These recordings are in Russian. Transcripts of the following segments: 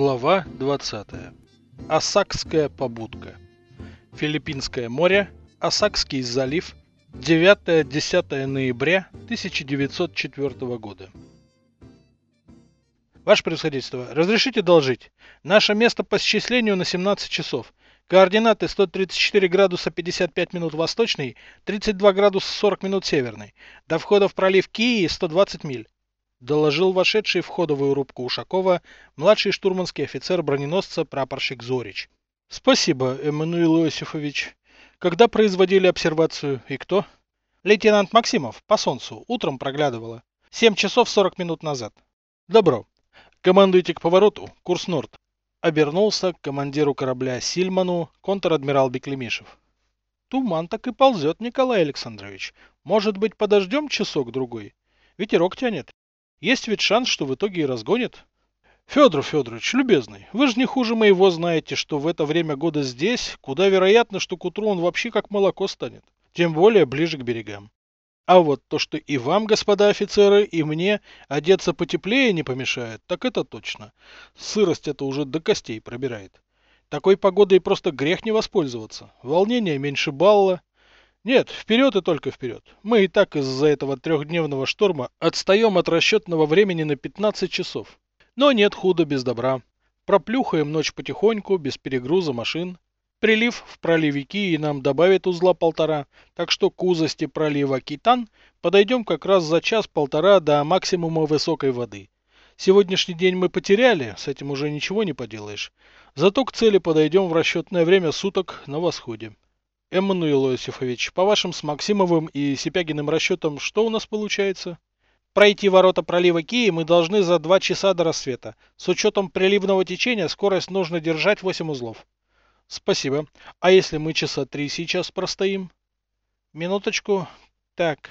Глава 20. Осакская побудка. Филиппинское море, Осакский залив, 9-10 ноября 1904 года. Ваше превосходительство, разрешите должить? Наше место по счислению на 17 часов. Координаты 134 градуса 55 минут восточный, 32 градуса 40 минут северный. До входа в пролив Кии 120 миль доложил вошедший в ходовую рубку Ушакова младший штурманский офицер броненосца прапорщик Зорич. Спасибо, Эммануил Иосифович. Когда производили обсервацию и кто? Лейтенант Максимов, по солнцу, утром проглядывала. Семь часов сорок минут назад. Добро. Командуйте к повороту, курс Норд. Обернулся к командиру корабля Сильману контр-адмирал Беклемишев. Туман так и ползет, Николай Александрович. Может быть, подождем часок-другой? Ветерок тянет. Есть ведь шанс, что в итоге и разгонит. Федор Федорович, любезный, вы же не хуже моего знаете, что в это время года здесь, куда вероятно, что к утру он вообще как молоко станет. Тем более ближе к берегам. А вот то, что и вам, господа офицеры, и мне одеться потеплее не помешает, так это точно. Сырость это уже до костей пробирает. Такой погодой просто грех не воспользоваться. Волнение меньше балла, нет, вперед и только вперед. Мы и так из-за этого трехдневного шторма отстаем от расчетного времени на 15 часов. Но нет худа без добра. Проплюхаем ночь потихоньку, без перегруза машин. Прилив в проливе Кии нам добавит узла полтора, так что к узости пролива Китан подойдем как раз за час-полтора до максимума высокой воды. Сегодняшний день мы потеряли, с этим уже ничего не поделаешь. Зато к цели подойдем в расчетное время суток на восходе. Эммануил Иосифович, по вашим с Максимовым и Сипягиным расчетам, что у нас получается? Пройти ворота пролива Кии мы должны за два часа до рассвета. С учетом приливного течения скорость нужно держать 8 узлов. Спасибо. А если мы часа три сейчас простоим? Минуточку. Так.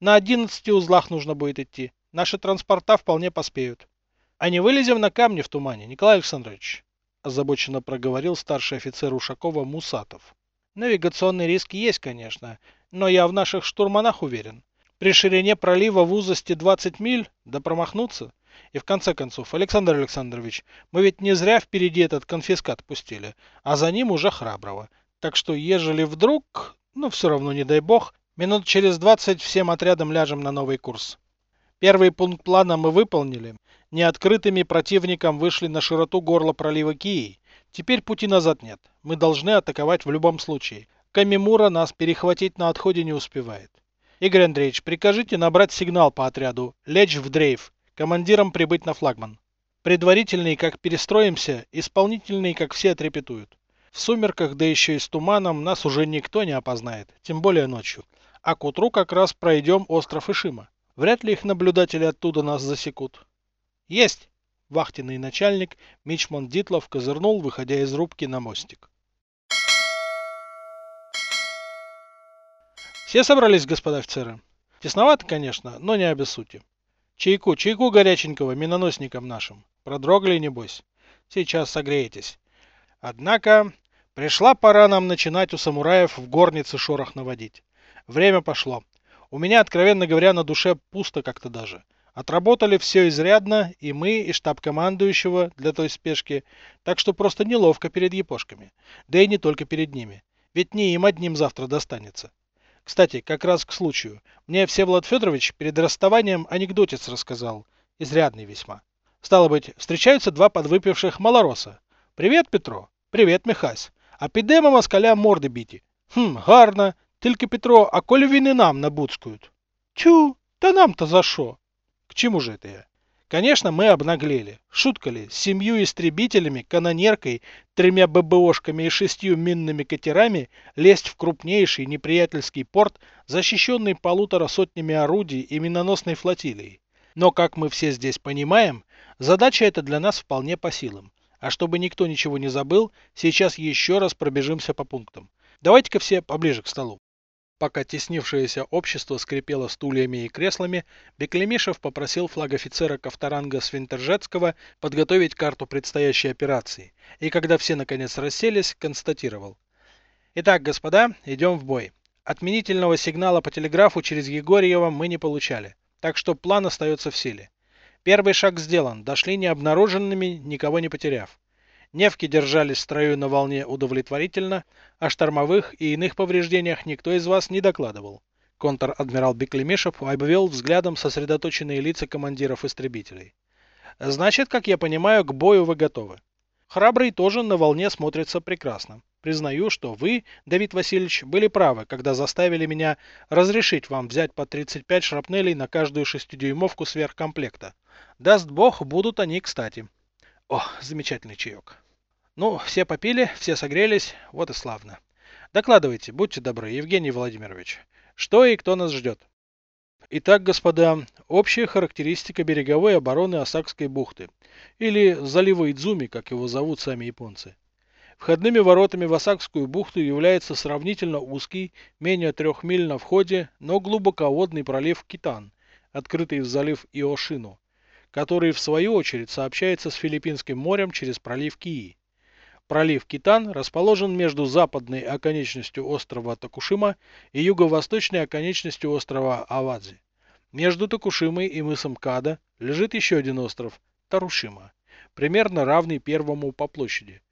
На 11 узлах нужно будет идти. Наши транспорта вполне поспеют. А не вылезем на камни в тумане, Николай Александрович? Озабоченно проговорил старший офицер Ушакова Мусатов. Навигационный риск есть, конечно, но я в наших штурманах уверен. При ширине пролива в узости 20 миль, да промахнуться. И в конце концов, Александр Александрович, мы ведь не зря впереди этот конфискат пустили, а за ним уже храброго. Так что, ежели вдруг, ну все равно не дай бог, минут через 20 всем отрядом ляжем на новый курс. Первый пункт плана мы выполнили. Неоткрытыми противником вышли на широту горла пролива Кии. Теперь пути назад нет. Мы должны атаковать в любом случае. Камимура нас перехватить на отходе не успевает. Игорь Андреевич, прикажите набрать сигнал по отряду. Лечь в дрейф. Командирам прибыть на флагман. Предварительный, как перестроимся, исполнительный, как все отрепетуют. В сумерках, да еще и с туманом, нас уже никто не опознает, тем более ночью. А к утру как раз пройдем остров Ишима. Вряд ли их наблюдатели оттуда нас засекут. Есть! Вахтенный начальник Мичман Дитлов козырнул, выходя из рубки на мостик. Все собрались, господа офицеры? Тесновато, конечно, но не обессудьте. Чайку, чайку горяченького миноносникам нашим. Продрогли, небось. Сейчас согреетесь. Однако, пришла пора нам начинать у самураев в горнице шорох наводить. Время пошло. У меня, откровенно говоря, на душе пусто как-то даже. Отработали все изрядно, и мы, и штаб командующего для той спешки, так что просто неловко перед епошками. Да и не только перед ними. Ведь не им одним завтра достанется. Кстати, как раз к случаю. Мне Всеволод Федорович перед расставанием анекдотец рассказал. Изрядный весьма. Стало быть, встречаются два подвыпивших малороса. «Привет, Петро!» «Привет, Михась!» «А підемо москаля морди біті!» «Хм, гарно! Тільки, Петро, а коли він нам набуцкают?» «Тю, да нам-то за шо?» К чему же это я? Конечно, мы обнаглели. Шутка ли, с семью истребителями, канонеркой, тремя ББОшками и шестью минными катерами лезть в крупнейший неприятельский порт, защищенный полутора сотнями орудий и миноносной флотилией. Но, как мы все здесь понимаем, задача эта для нас вполне по силам. А чтобы никто ничего не забыл, сейчас еще раз пробежимся по пунктам. Давайте-ка все поближе к столу. Пока теснившееся общество скрипело стульями и креслами, Беклемишев попросил флагофицера Ковторанга Свинтержецкого подготовить карту предстоящей операции, и когда все наконец расселись, констатировал. Итак, господа, идем в бой. Отменительного сигнала по телеграфу через Егорьева мы не получали, так что план остается в силе. Первый шаг сделан, дошли необнаруженными, никого не потеряв. Невки держались в строю на волне удовлетворительно, о штормовых и иных повреждениях никто из вас не докладывал. Контр-адмирал Беклемишев обвел взглядом сосредоточенные лица командиров истребителей. Значит, как я понимаю, к бою вы готовы. Храбрый тоже на волне смотрится прекрасно. Признаю, что вы, Давид Васильевич, были правы, когда заставили меня разрешить вам взять по 35 шрапнелей на каждую шестидюймовку сверхкомплекта. Даст бог, будут они кстати. О, замечательный чаек. Ну, все попили, все согрелись, вот и славно. Докладывайте, будьте добры, Евгений Владимирович, что и кто нас ждет? Итак, господа, общая характеристика береговой обороны Осакской бухты, или залива Идзуми, как его зовут сами японцы. Входными воротами в Осакскую бухту является сравнительно узкий, менее трех миль на входе, но глубоководный пролив Китан, открытый в залив Иошину, который в свою очередь сообщается с Филиппинским морем через пролив Кии. Пролив Китан расположен между западной оконечностью острова Токушима и юго-восточной оконечностью острова Авадзи. Между Токушимой и мысом Када лежит еще один остров – Тарушима, примерно равный первому по площади.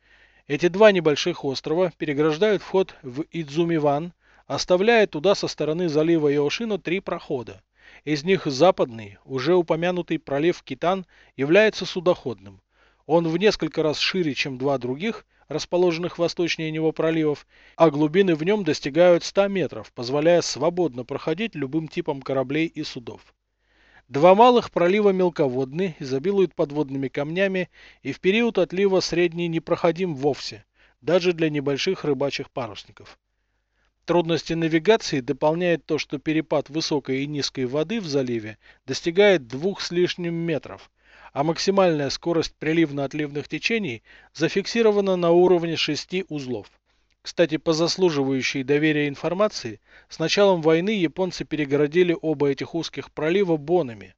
Эти два небольших острова переграждают вход в Идзумиван, оставляя туда со стороны залива Иошино три прохода. Из них западный, уже упомянутый пролив Китан, является судоходным. Он в несколько раз шире, чем два других, расположенных восточнее него проливов, а глубины в нем достигают 100 метров, позволяя свободно проходить любым типом кораблей и судов. Два малых пролива мелководны, изобилуют подводными камнями, и в период отлива средний не проходим вовсе, даже для небольших рыбачьих парусников. Трудности навигации дополняет то, что перепад высокой и низкой воды в заливе достигает двух с лишним метров, а максимальная скорость приливно-отливных течений зафиксирована на уровне 6 узлов. Кстати, по заслуживающей доверия информации, с началом войны японцы перегородили оба этих узких пролива бонами.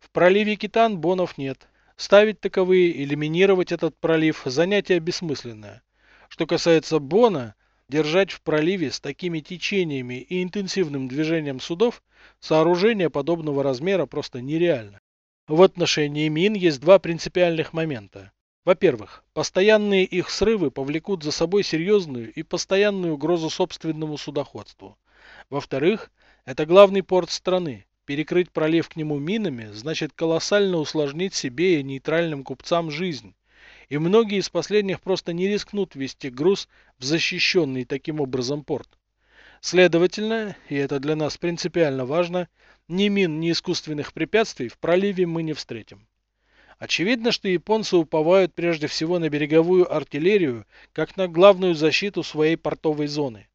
В проливе Китан бонов нет. Ставить таковые или минировать этот пролив – занятие бессмысленное. Что касается бона, держать в проливе с такими течениями и интенсивным движением судов сооружение подобного размера просто нереально. В отношении мин есть два принципиальных момента. Во-первых, постоянные их срывы повлекут за собой серьезную и постоянную угрозу собственному судоходству. Во-вторых, это главный порт страны. Перекрыть пролив к нему минами значит колоссально усложнить себе и нейтральным купцам жизнь. И многие из последних просто не рискнут вести груз в защищенный таким образом порт. Следовательно, и это для нас принципиально важно, ни мин, ни искусственных препятствий в проливе мы не встретим. Очевидно, что японцы уповают прежде всего на береговую артиллерию, как на главную защиту своей портовой зоны.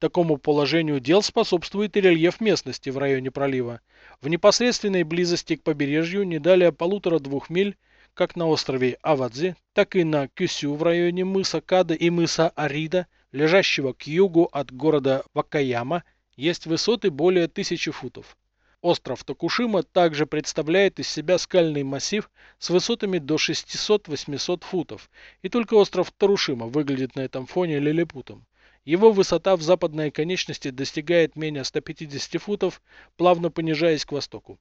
Такому положению дел способствует и рельеф местности в районе пролива. В непосредственной близости к побережью не далее полутора-двух миль, как на острове Авадзи, так и на Кюсю в районе мыса Када и мыса Арида, лежащего к югу от города Вакаяма, есть высоты более тысячи футов. Остров Токушима также представляет из себя скальный массив с высотами до 600-800 футов, и только остров Тарушима выглядит на этом фоне лилипутом. Его высота в западной конечности достигает менее 150 футов, плавно понижаясь к востоку.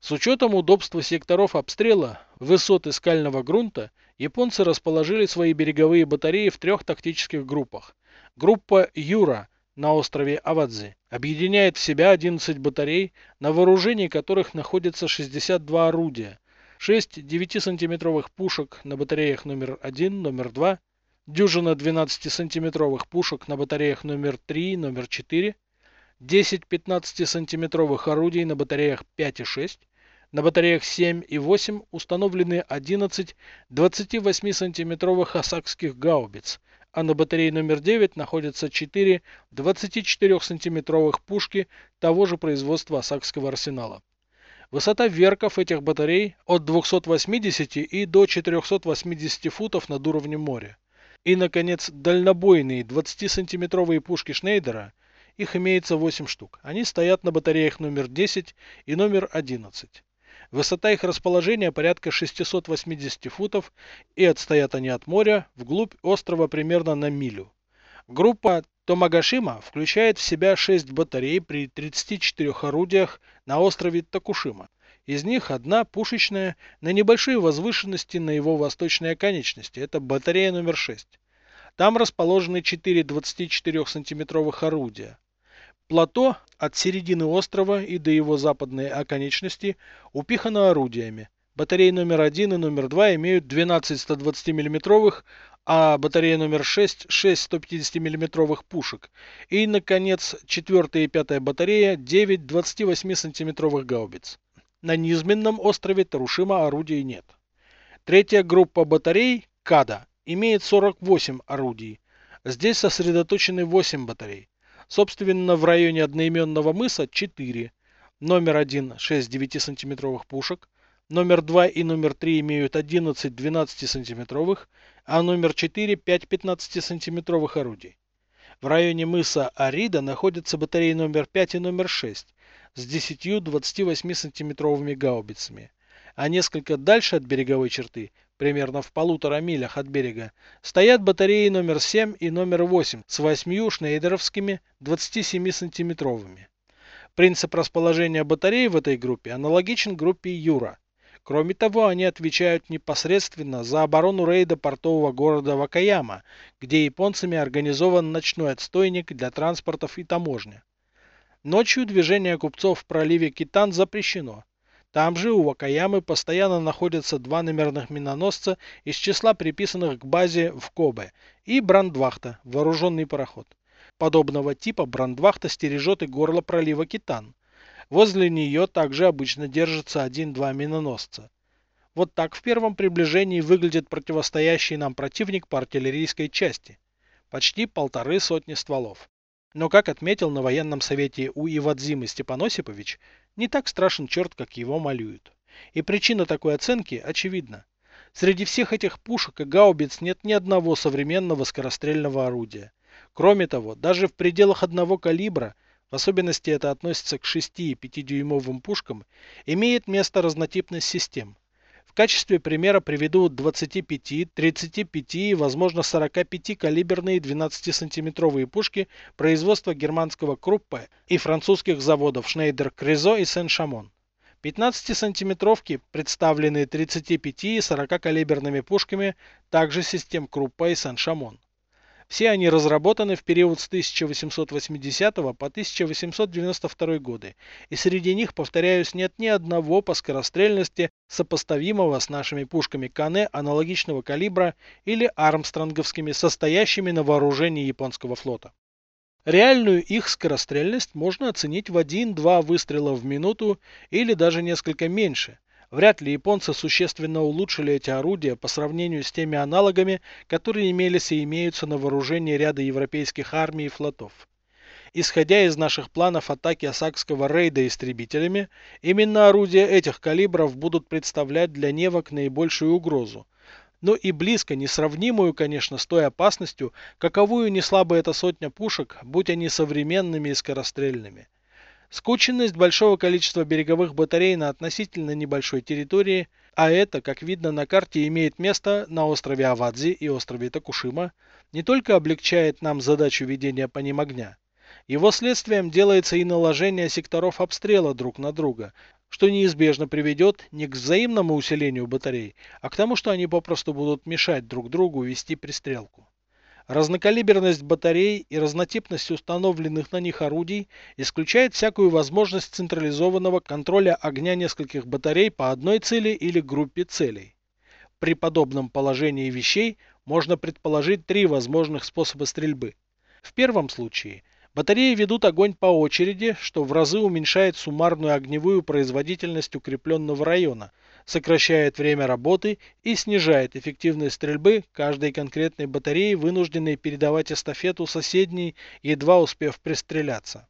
С учетом удобства секторов обстрела, высоты скального грунта, японцы расположили свои береговые батареи в трех тактических группах. Группа Юра – на острове Авадзи объединяет в себя 11 батарей, на вооружении которых находится 62 орудия, 6 9-сантиметровых пушек на батареях номер 1, номер 2, дюжина 12-сантиметровых пушек на батареях номер 3, номер 4, 10 15-сантиметровых орудий на батареях 5 и 6, на батареях 7 и 8 установлены 11 28-сантиметровых осакских гаубиц, а на батарее номер 9 находятся 4 24-сантиметровых пушки того же производства Осакского арсенала. Высота верков этих батарей от 280 и до 480 футов над уровнем моря. И, наконец, дальнобойные 20-сантиметровые пушки Шнейдера, их имеется 8 штук. Они стоят на батареях номер 10 и номер 11. Высота их расположения порядка 680 футов, и отстоят они от моря вглубь острова примерно на милю. Группа Томагашима включает в себя 6 батарей при 34 орудиях на острове Токушима Из них одна пушечная на небольшой возвышенности на его восточной оконечности. Это батарея номер 6. Там расположены 4 24-сантиметровых орудия. Плато от середины острова и до его западной оконечности упихано орудиями. Батареи номер 1 и номер 2 имеют 12 120 миллиметровых, а батарея номер 6 6 150 миллиметровых пушек. И, наконец, четвертая и пятая батарея 9 28 сантиметровых гаубиц. На низменном острове Тарушима орудий нет. Третья группа батарей, КАДА, имеет 48 орудий. Здесь сосредоточены 8 батарей. Собственно, в районе одноименного мыса 4. Номер 1 6 9-сантиметровых пушек. Номер 2 и номер 3 имеют 11 12-сантиметровых, а номер 4 5 15-сантиметровых орудий. В районе мыса Арида находятся батареи номер 5 и номер 6 с 10 28-сантиметровыми гаубицами. А несколько дальше от береговой черты, примерно в полутора милях от берега, стоят батареи номер 7 и номер 8 с 8 шнейдеровскими 27-сантиметровыми. Принцип расположения батарей в этой группе аналогичен группе Юра. Кроме того, они отвечают непосредственно за оборону рейда портового города Вакаяма, где японцами организован ночной отстойник для транспортов и таможни. Ночью движение купцов в проливе Китан запрещено. Там же у Вакаямы постоянно находятся два номерных миноносца из числа приписанных к базе в Кобе и Брандвахта, вооруженный пароход. Подобного типа Брандвахта стережет и горло пролива Китан. Возле нее также обычно держатся один-два миноносца. Вот так в первом приближении выглядит противостоящий нам противник по артиллерийской части. Почти полторы сотни стволов. Но, как отметил на военном совете у Ивадзимы Степан Осипович, не так страшен черт, как его малюют. И причина такой оценки очевидна. Среди всех этих пушек и гаубиц нет ни одного современного скорострельного орудия. Кроме того, даже в пределах одного калибра, в особенности это относится к 6 и 5-дюймовым пушкам, имеет место разнотипность систем. В качестве примера приведу 25, 35 и, возможно, 45 калиберные 12-сантиметровые пушки производства германского Круппе и французских заводов Шнейдер Кризо и Сен-Шамон. 15-сантиметровки, представленные 35 и 40 калиберными пушками, также систем Круппа и Сен-Шамон. Все они разработаны в период с 1880 по 1892 годы, и среди них, повторяюсь, нет ни одного по скорострельности сопоставимого с нашими пушками Кане аналогичного калибра или армстронговскими, состоящими на вооружении японского флота. Реальную их скорострельность можно оценить в 1-2 выстрела в минуту или даже несколько меньше – Вряд ли японцы существенно улучшили эти орудия по сравнению с теми аналогами, которые имелись и имеются на вооружении ряда европейских армий и флотов. Исходя из наших планов атаки Осакского рейда истребителями, именно орудия этих калибров будут представлять для Невок наибольшую угрозу. Но и близко несравнимую, конечно, с той опасностью, каковую несла бы эта сотня пушек, будь они современными и скорострельными. Скученность большого количества береговых батарей на относительно небольшой территории, а это, как видно на карте, имеет место на острове Авадзи и острове Такушима, не только облегчает нам задачу ведения по ним огня. Его следствием делается и наложение секторов обстрела друг на друга, что неизбежно приведет не к взаимному усилению батарей, а к тому, что они попросту будут мешать друг другу вести пристрелку. Разнокалиберность батарей и разнотипность установленных на них орудий исключает всякую возможность централизованного контроля огня нескольких батарей по одной цели или группе целей. При подобном положении вещей можно предположить три возможных способа стрельбы. В первом случае батареи ведут огонь по очереди, что в разы уменьшает суммарную огневую производительность укрепленного района, сокращает время работы и снижает эффективность стрельбы каждой конкретной батареи, вынужденной передавать эстафету соседней, едва успев пристреляться.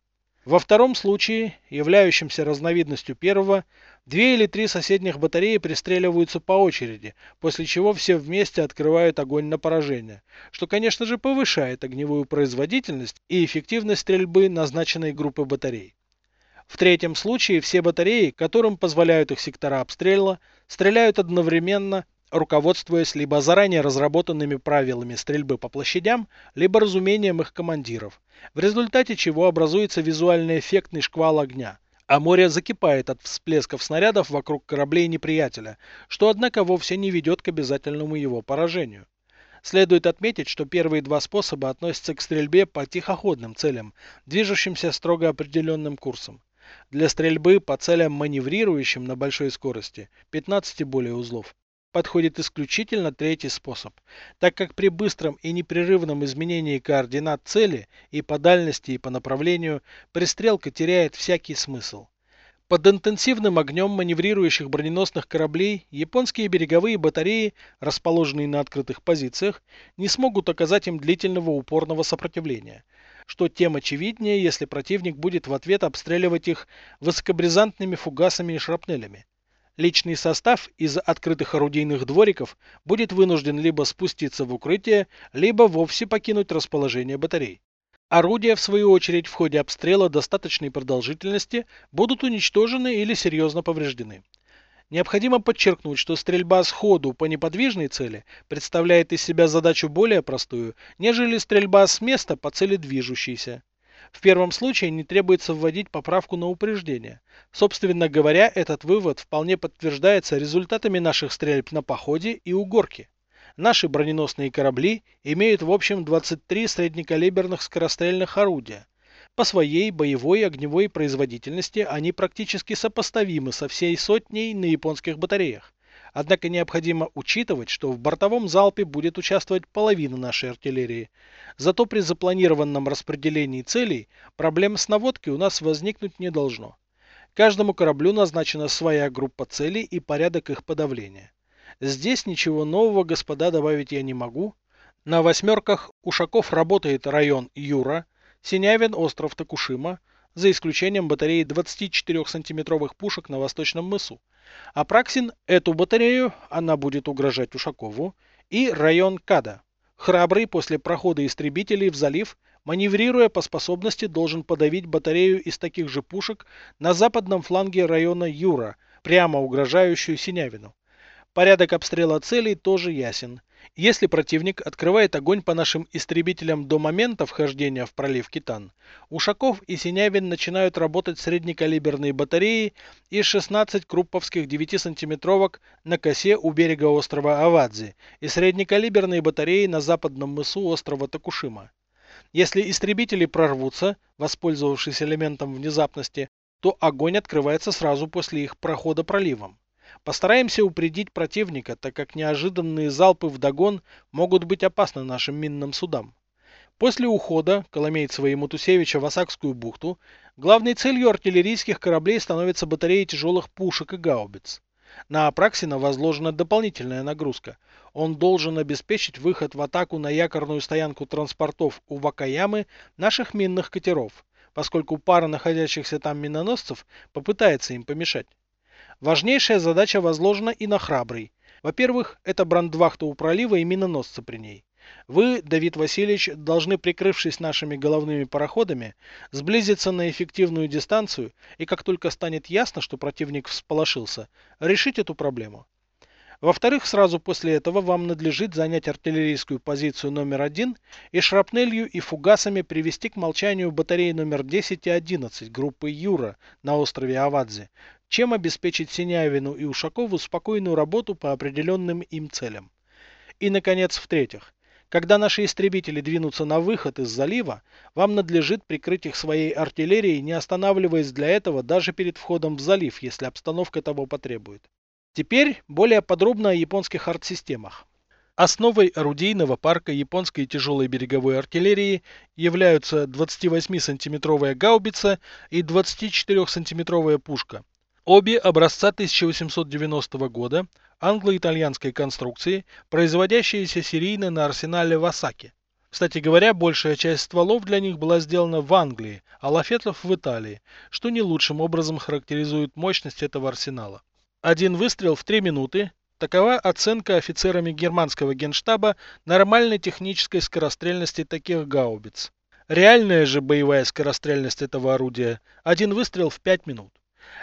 Во втором случае, являющемся разновидностью первого, две или три соседних батареи пристреливаются по очереди, после чего все вместе открывают огонь на поражение, что, конечно же, повышает огневую производительность и эффективность стрельбы назначенной группы батарей. В третьем случае все батареи, которым позволяют их сектора обстрела, стреляют одновременно, руководствуясь либо заранее разработанными правилами стрельбы по площадям, либо разумением их командиров, в результате чего образуется визуально эффектный шквал огня. а море закипает от всплесков снарядов вокруг кораблей неприятеля, что, однако, вовсе не ведет к обязательному его поражению. Следует отметить, что первые два способа относятся к стрельбе по тихоходным целям, движущимся строго определенным курсом. Для стрельбы по целям маневрирующим на большой скорости 15 и более узлов подходит исключительно третий способ, так как при быстром и непрерывном изменении координат цели и по дальности, и по направлению, пристрелка теряет всякий смысл. Под интенсивным огнем маневрирующих броненосных кораблей японские береговые батареи, расположенные на открытых позициях, не смогут оказать им длительного упорного сопротивления, что тем очевиднее, если противник будет в ответ обстреливать их высокобризантными фугасами и шрапнелями. Личный состав из открытых орудийных двориков будет вынужден либо спуститься в укрытие, либо вовсе покинуть расположение батарей. Орудия, в свою очередь, в ходе обстрела достаточной продолжительности будут уничтожены или серьезно повреждены. Необходимо подчеркнуть, что стрельба сходу по неподвижной цели представляет из себя задачу более простую, нежели стрельба с места по цели движущейся. В первом случае не требуется вводить поправку на упреждение. Собственно говоря, этот вывод вполне подтверждается результатами наших стрельб на походе и у горки. Наши броненосные корабли имеют в общем 23 среднекалиберных скорострельных орудия. По своей боевой и огневой производительности они практически сопоставимы со всей сотней на японских батареях. Однако необходимо учитывать, что в бортовом залпе будет участвовать половина нашей артиллерии. Зато при запланированном распределении целей проблем с наводкой у нас возникнуть не должно. Каждому кораблю назначена своя группа целей и порядок их подавления. Здесь ничего нового, господа, добавить я не могу. На восьмерках Ушаков работает район Юра, Синявин остров Такушима, за исключением батареи 24-сантиметровых пушек на Восточном мысу. Апраксин эту батарею, она будет угрожать Ушакову, и район Када. Храбрый после прохода истребителей в залив, маневрируя по способности, должен подавить батарею из таких же пушек на западном фланге района Юра, прямо угрожающую Синявину. Порядок обстрела целей тоже ясен. Если противник открывает огонь по нашим истребителям до момента вхождения в пролив Китан, Ушаков и Синявин начинают работать среднекалиберные батареи из 16 крупповских 9-сантиметровок на косе у берега острова Авадзи и среднекалиберные батареи на западном мысу острова Такушима. Если истребители прорвутся, воспользовавшись элементом внезапности, то огонь открывается сразу после их прохода проливом. Постараемся упредить противника, так как неожиданные залпы в догон могут быть опасны нашим минным судам. После ухода Коломейцева и Матусевича в Осакскую бухту главной целью артиллерийских кораблей становится батарея тяжелых пушек и гаубиц. На Апраксина возложена дополнительная нагрузка. Он должен обеспечить выход в атаку на якорную стоянку транспортов у Вакаямы наших минных катеров, поскольку пара находящихся там миноносцев попытается им помешать. Важнейшая задача возложена и на храбрый. Во-первых, это брандвахта у пролива и миноносцы при ней. Вы, Давид Васильевич, должны, прикрывшись нашими головными пароходами, сблизиться на эффективную дистанцию и как только станет ясно, что противник всполошился, решить эту проблему. Во-вторых, сразу после этого вам надлежит занять артиллерийскую позицию номер один и шрапнелью и фугасами привести к молчанию батареи номер 10 и 11 группы Юра на острове Авадзе, чем обеспечить Синявину и Ушакову спокойную работу по определенным им целям. И, наконец, в-третьих, когда наши истребители двинутся на выход из залива, вам надлежит прикрыть их своей артиллерией, не останавливаясь для этого даже перед входом в залив, если обстановка того потребует. Теперь более подробно о японских артсистемах. Основой орудийного парка японской тяжелой береговой артиллерии являются 28-сантиметровая гаубица и 24-сантиметровая пушка, Обе образца 1890 года англо-итальянской конструкции, производящиеся серийно на арсенале в Осаке. Кстати говоря, большая часть стволов для них была сделана в Англии, а лафетов в Италии, что не лучшим образом характеризует мощность этого арсенала. Один выстрел в 3 минуты – такова оценка офицерами германского генштаба нормальной технической скорострельности таких гаубиц. Реальная же боевая скорострельность этого орудия – один выстрел в 5 минут.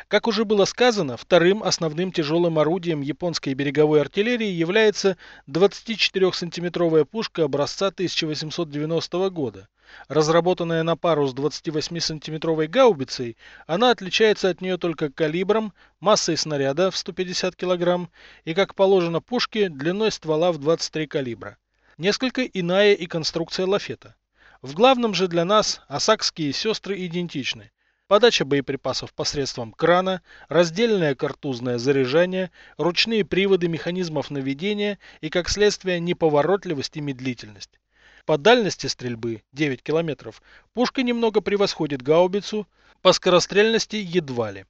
Как уже было сказано, вторым основным тяжелым орудием японской береговой артиллерии является 24-сантиметровая пушка образца 1890 года, Разработанная на пару с 28-сантиметровой гаубицей, она отличается от нее только калибром, массой снаряда в 150 кг и, как положено пушке, длиной ствола в 23 калибра. Несколько иная и конструкция лафета. В главном же для нас осакские сестры идентичны. Подача боеприпасов посредством крана, раздельное картузное заряжание, ручные приводы механизмов наведения и, как следствие, неповоротливость и медлительность. По дальности стрельбы 9 километров пушка немного превосходит гаубицу, по скорострельности едва ли.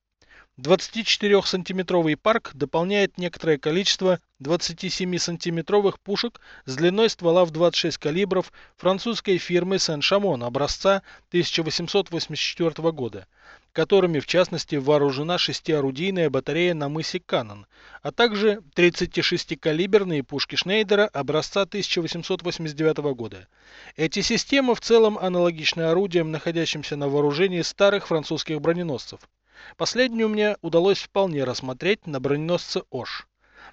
24-сантиметровый парк дополняет некоторое количество 27-сантиметровых пушек с длиной ствола в 26 калибров французской фирмы Сен-Шамон образца 1884 года, которыми в частности вооружена шестиорудийная батарея на мысе Каннон, а также 36-калиберные пушки Шнейдера образца 1889 года. Эти системы в целом аналогичны орудиям, находящимся на вооружении старых французских броненосцев. Последнюю мне удалось вполне рассмотреть на броненосце Ош.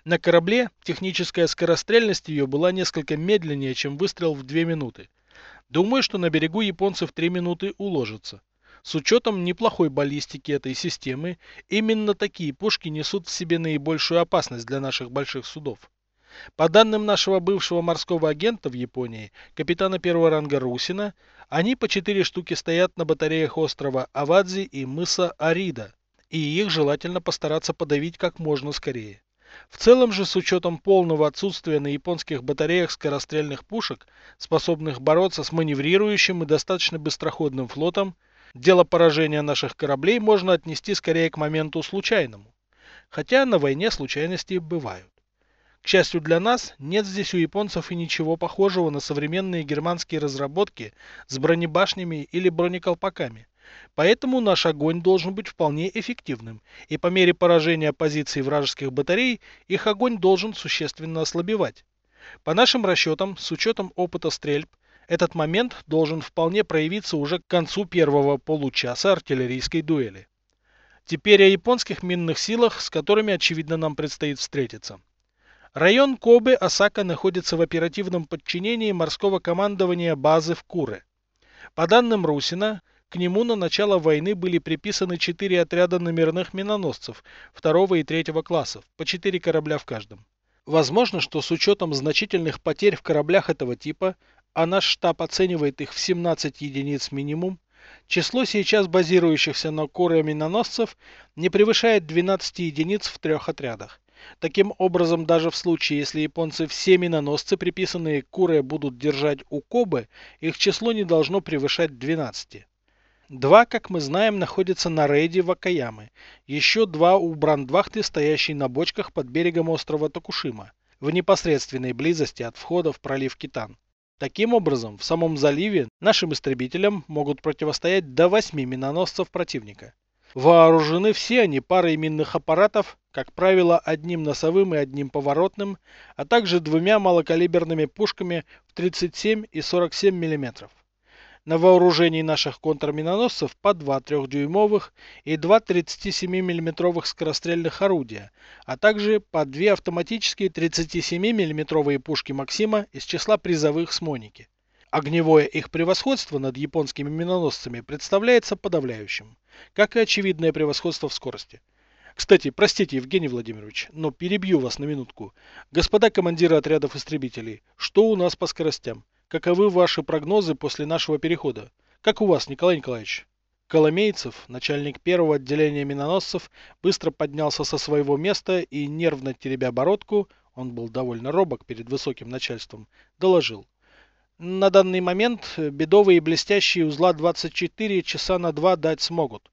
На корабле техническая скорострельность ее была несколько медленнее, чем выстрел в 2 минуты. Думаю, что на берегу японцы в 3 минуты уложатся. С учетом неплохой баллистики этой системы, именно такие пушки несут в себе наибольшую опасность для наших больших судов. По данным нашего бывшего морского агента в Японии, капитана первого ранга Русина, они по четыре штуки стоят на батареях острова Авадзи и мыса Арида, и их желательно постараться подавить как можно скорее. В целом же, с учетом полного отсутствия на японских батареях скорострельных пушек, способных бороться с маневрирующим и достаточно быстроходным флотом, дело поражения наших кораблей можно отнести скорее к моменту случайному. Хотя на войне случайности бывают. К счастью для нас, нет здесь у японцев и ничего похожего на современные германские разработки с бронебашнями или бронеколпаками. Поэтому наш огонь должен быть вполне эффективным, и по мере поражения позиций вражеских батарей их огонь должен существенно ослабевать. По нашим расчетам, с учетом опыта стрельб, этот момент должен вполне проявиться уже к концу первого получаса артиллерийской дуэли. Теперь о японских минных силах, с которыми, очевидно, нам предстоит встретиться. Район Кобе-Осака находится в оперативном подчинении морского командования базы в Куре. По данным Русина, к нему на начало войны были приписаны четыре отряда номерных миноносцев второго и третьего классов, по четыре корабля в каждом. Возможно, что с учетом значительных потерь в кораблях этого типа, а наш штаб оценивает их в 17 единиц минимум, число сейчас базирующихся на Куре миноносцев не превышает 12 единиц в трех отрядах. Таким образом, даже в случае, если японцы все миноносцы, приписанные Куре, будут держать у Кобы, их число не должно превышать 12. Два, как мы знаем, находятся на рейде Вакаямы. Еще два у Брандвахты, стоящей на бочках под берегом острова Токушима, в непосредственной близости от входа в пролив Китан. Таким образом, в самом заливе нашим истребителям могут противостоять до 8 миноносцев противника. Вооружены все они парой минных аппаратов, как правило, одним носовым и одним поворотным, а также двумя малокалиберными пушками в 37 и 47 мм. На вооружении наших контрминоносцев по два трехдюймовых и два 37 мм скорострельных орудия, а также по две автоматические 37 мм пушки Максима из числа призовых с Моники. Огневое их превосходство над японскими миноносцами представляется подавляющим, как и очевидное превосходство в скорости. Кстати, простите, Евгений Владимирович, но перебью вас на минутку. Господа командиры отрядов истребителей, что у нас по скоростям? Каковы ваши прогнозы после нашего перехода? Как у вас, Николай Николаевич? Коломейцев, начальник первого отделения миноносцев, быстро поднялся со своего места и, нервно теребя бородку, он был довольно робок перед высоким начальством, доложил. На данный момент бедовые блестящие узла 24 часа на 2 дать смогут.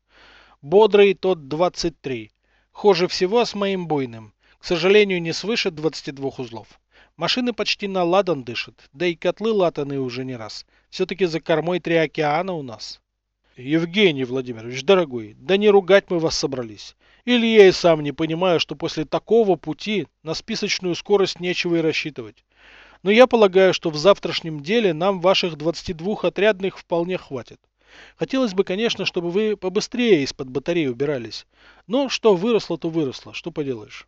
Бодрый тот 23. Хуже всего с моим буйным. К сожалению, не свыше 22 узлов. Машины почти на ладан дышат, да и котлы латаны уже не раз. Все-таки за кормой три океана у нас. Евгений Владимирович, дорогой, да не ругать мы вас собрались. Или я и сам не понимаю, что после такого пути на списочную скорость нечего и рассчитывать. Но я полагаю, что в завтрашнем деле нам ваших 22 отрядных вполне хватит. Хотелось бы, конечно, чтобы вы побыстрее из-под батареи убирались. Но что выросло, то выросло. Что поделаешь.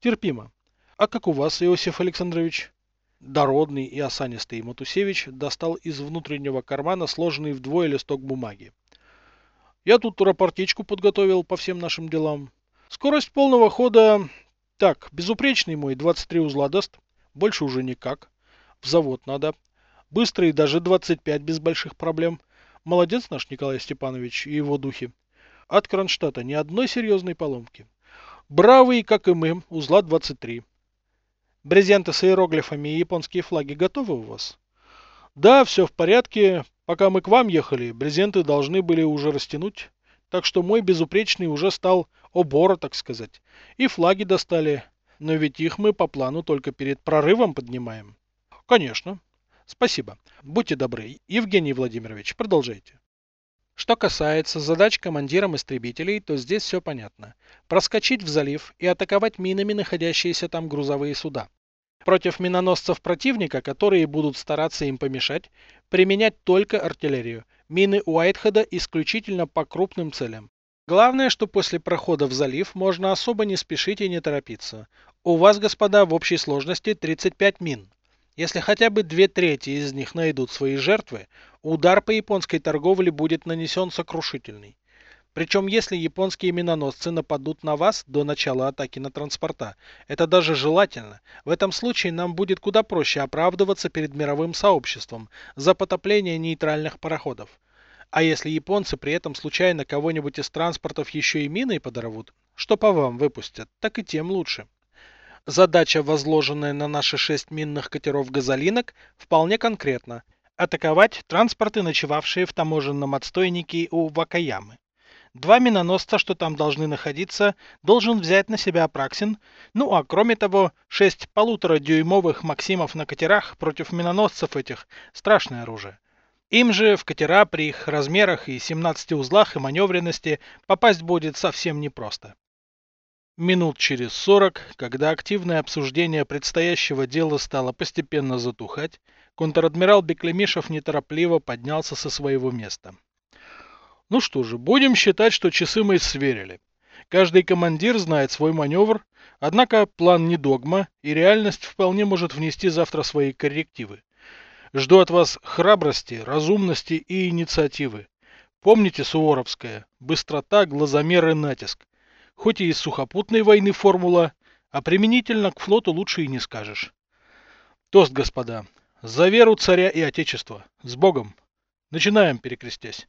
Терпимо. А как у вас, Иосиф Александрович? Дородный и осанистый Матусевич достал из внутреннего кармана сложенный вдвое листок бумаги. Я тут рапортичку подготовил по всем нашим делам. Скорость полного хода... Так, безупречный мой 23 узла даст. Больше уже никак. В завод надо. Быстрый даже 25 без больших проблем. Молодец наш Николай Степанович и его духи. От Кронштадта ни одной серьезной поломки. Бравый, как и мы, узла 23. Брезенты с иероглифами и японские флаги готовы у вас? Да, все в порядке. Пока мы к вам ехали, брезенты должны были уже растянуть. Так что мой безупречный уже стал обора, так сказать. И флаги достали. Но ведь их мы по плану только перед прорывом поднимаем. Конечно. Спасибо. Будьте добры. Евгений Владимирович, продолжайте. Что касается задач командирам истребителей, то здесь все понятно. Проскочить в залив и атаковать минами находящиеся там грузовые суда. Против миноносцев противника, которые будут стараться им помешать, применять только артиллерию. Мины Уайтхеда исключительно по крупным целям. Главное, что после прохода в залив можно особо не спешить и не торопиться. У вас, господа, в общей сложности 35 мин. Если хотя бы две трети из них найдут свои жертвы, удар по японской торговле будет нанесен сокрушительный. Причем если японские миноносцы нападут на вас до начала атаки на транспорта, это даже желательно. В этом случае нам будет куда проще оправдываться перед мировым сообществом за потопление нейтральных пароходов. А если японцы при этом случайно кого-нибудь из транспортов еще и миной подорвут, что по вам выпустят, так и тем лучше. Задача, возложенная на наши шесть минных катеров газолинок, вполне конкретна. Атаковать транспорты, ночевавшие в таможенном отстойнике у Вакаямы. Два миноносца, что там должны находиться, должен взять на себя Апраксин. Ну а кроме того, шесть полуторадюймовых Максимов на катерах против миноносцев этих – страшное оружие. Им же в катера при их размерах и 17 узлах и маневренности попасть будет совсем непросто. Минут через сорок, когда активное обсуждение предстоящего дела стало постепенно затухать, контр-адмирал Беклемишев неторопливо поднялся со своего места. Ну что же, будем считать, что часы мы сверили. Каждый командир знает свой маневр, однако план не догма, и реальность вполне может внести завтра свои коррективы. Жду от вас храбрости, разумности и инициативы. Помните Суворовское, быстрота, глазомер и натиск. Хоть и из сухопутной войны формула, а применительно к флоту лучше и не скажешь. Тост, господа, за веру царя и отечества. С Богом. Начинаем, перекрестясь.